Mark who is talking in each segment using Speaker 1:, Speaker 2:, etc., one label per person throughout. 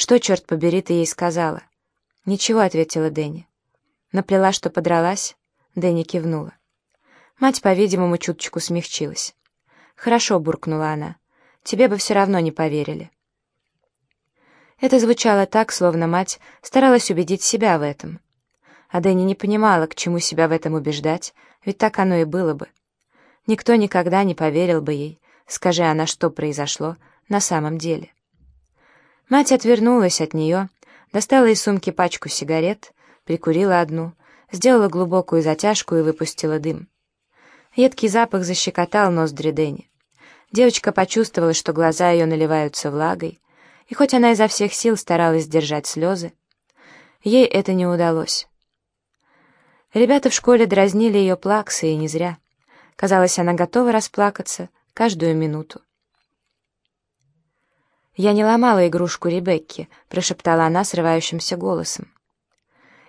Speaker 1: «Что, черт побери, ты ей сказала?» «Ничего», — ответила Дэнни. «Наплела, что подралась?» Дэнни кивнула. Мать, по-видимому, чуточку смягчилась. «Хорошо», — буркнула она. «Тебе бы все равно не поверили». Это звучало так, словно мать старалась убедить себя в этом. А Дэнни не понимала, к чему себя в этом убеждать, ведь так оно и было бы. Никто никогда не поверил бы ей, скажи она, что произошло на самом деле. Мать отвернулась от нее, достала из сумки пачку сигарет, прикурила одну, сделала глубокую затяжку и выпустила дым. Едкий запах защекотал ноздри Дэнни. Девочка почувствовала, что глаза ее наливаются влагой, и хоть она изо всех сил старалась сдержать слезы, ей это не удалось. Ребята в школе дразнили ее плаксы, и не зря. Казалось, она готова расплакаться каждую минуту. «Я не ломала игрушку Ребекки», — прошептала она срывающимся голосом.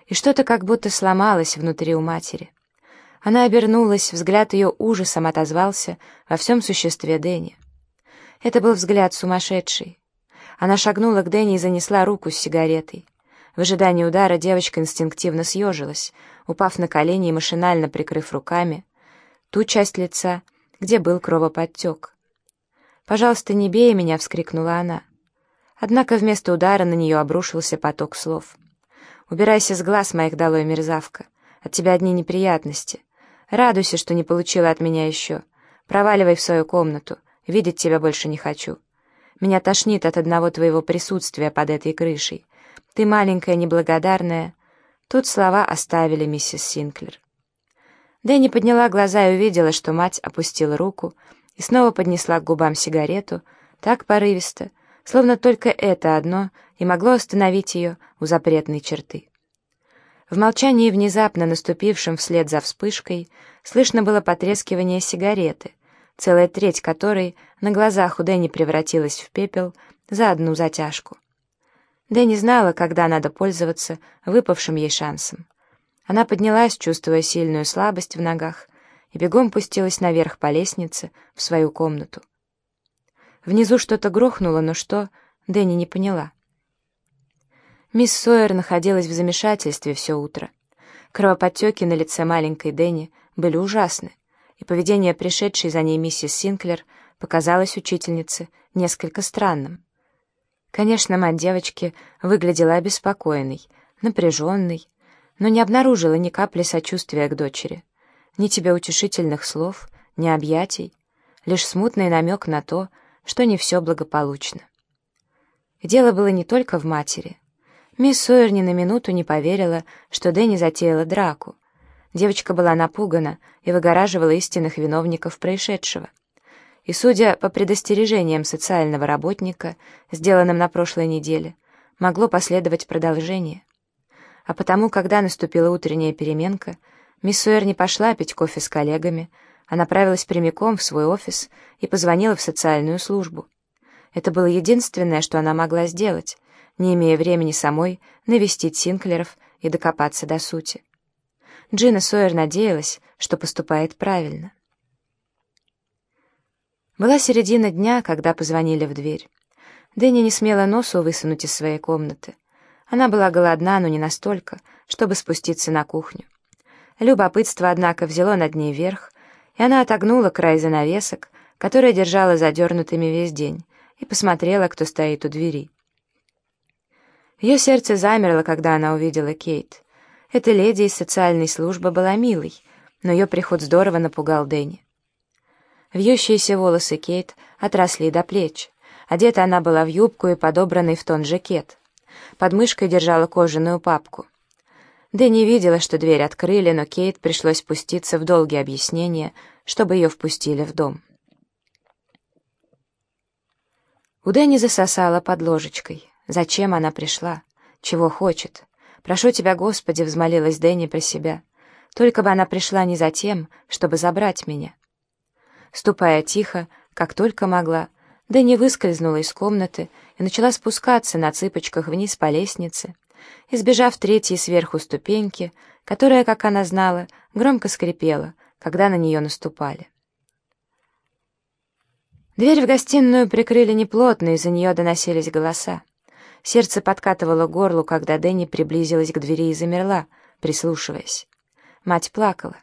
Speaker 1: И что-то как будто сломалось внутри у матери. Она обернулась, взгляд ее ужасом отозвался во всем существе Дэнни. Это был взгляд сумасшедший. Она шагнула к Дэнни и занесла руку с сигаретой. В ожидании удара девочка инстинктивно съежилась, упав на колени и машинально прикрыв руками ту часть лица, где был кровоподтек. «Пожалуйста, не бей меня!» — вскрикнула она. Однако вместо удара на нее обрушился поток слов. «Убирайся с глаз моих долой, мерзавка! От тебя одни неприятности!» Радуйся, что не получила от меня еще. Проваливай в свою комнату. Видеть тебя больше не хочу. Меня тошнит от одного твоего присутствия под этой крышей. Ты маленькая, неблагодарная». Тут слова оставили миссис Синклер. Дэнни подняла глаза и увидела, что мать опустила руку и снова поднесла к губам сигарету, так порывисто, словно только это одно и могло остановить ее у запретной черты. В молчании, внезапно наступившем вслед за вспышкой, слышно было потрескивание сигареты, целая треть которой на глазах у Дэнни превратилась в пепел за одну затяжку. Дэнни знала, когда надо пользоваться выпавшим ей шансом. Она поднялась, чувствуя сильную слабость в ногах, и бегом пустилась наверх по лестнице в свою комнату. Внизу что-то грохнуло, но что, Дэнни не поняла. Мисс Сойер находилась в замешательстве все утро. Кровоподтеки на лице маленькой Дэнни были ужасны, и поведение пришедшей за ней миссис Синклер показалось учительнице несколько странным. Конечно, мать девочки выглядела обеспокоенной, напряженной, но не обнаружила ни капли сочувствия к дочери, ни тебе утешительных слов, ни объятий, лишь смутный намек на то, что не все благополучно. Дело было не только в матери — Мисс Сойер ни на минуту не поверила, что Дэнни затеяла драку. Девочка была напугана и выгораживала истинных виновников происшедшего. И, судя по предостережениям социального работника, сделанным на прошлой неделе, могло последовать продолжение. А потому, когда наступила утренняя переменка, мисс Сойер не пошла пить кофе с коллегами, а направилась прямиком в свой офис и позвонила в социальную службу. Это было единственное, что она могла сделать, не имея времени самой навестить Синклеров и докопаться до сути. Джина Сойер надеялась, что поступает правильно. Была середина дня, когда позвонили в дверь. Дэнни не смела носу высунуть из своей комнаты. Она была голодна, но не настолько, чтобы спуститься на кухню. Любопытство, однако, взяло над ней верх, и она отогнула край занавесок, которые держала задернутыми весь день, и посмотрела, кто стоит у двери. Ее сердце замерло, когда она увидела Кейт. Эта леди из социальной службы была милой, но ее приход здорово напугал Дэнни. Вьющиеся волосы Кейт отросли до плеч. Одета она была в юбку и подобранный в тон жакет. Под мышкой держала кожаную папку. Дэнни видела, что дверь открыли, но Кейт пришлось спуститься в долгие объяснения, чтобы ее впустили в дом. У Дэнни засосала под ложечкой. Зачем она пришла? Чего хочет? «Прошу тебя, Господи», — взмолилась Дэнни про себя. «Только бы она пришла не за тем, чтобы забрать меня». Ступая тихо, как только могла, Дэнни выскользнула из комнаты и начала спускаться на цыпочках вниз по лестнице, избежав третьей сверху ступеньки, которая, как она знала, громко скрипела, когда на нее наступали. Дверь в гостиную прикрыли неплотно, из-за нее доносились голоса. Сердце подкатывало горлу, когда Дэнни приблизилась к двери и замерла, прислушиваясь. Мать плакала.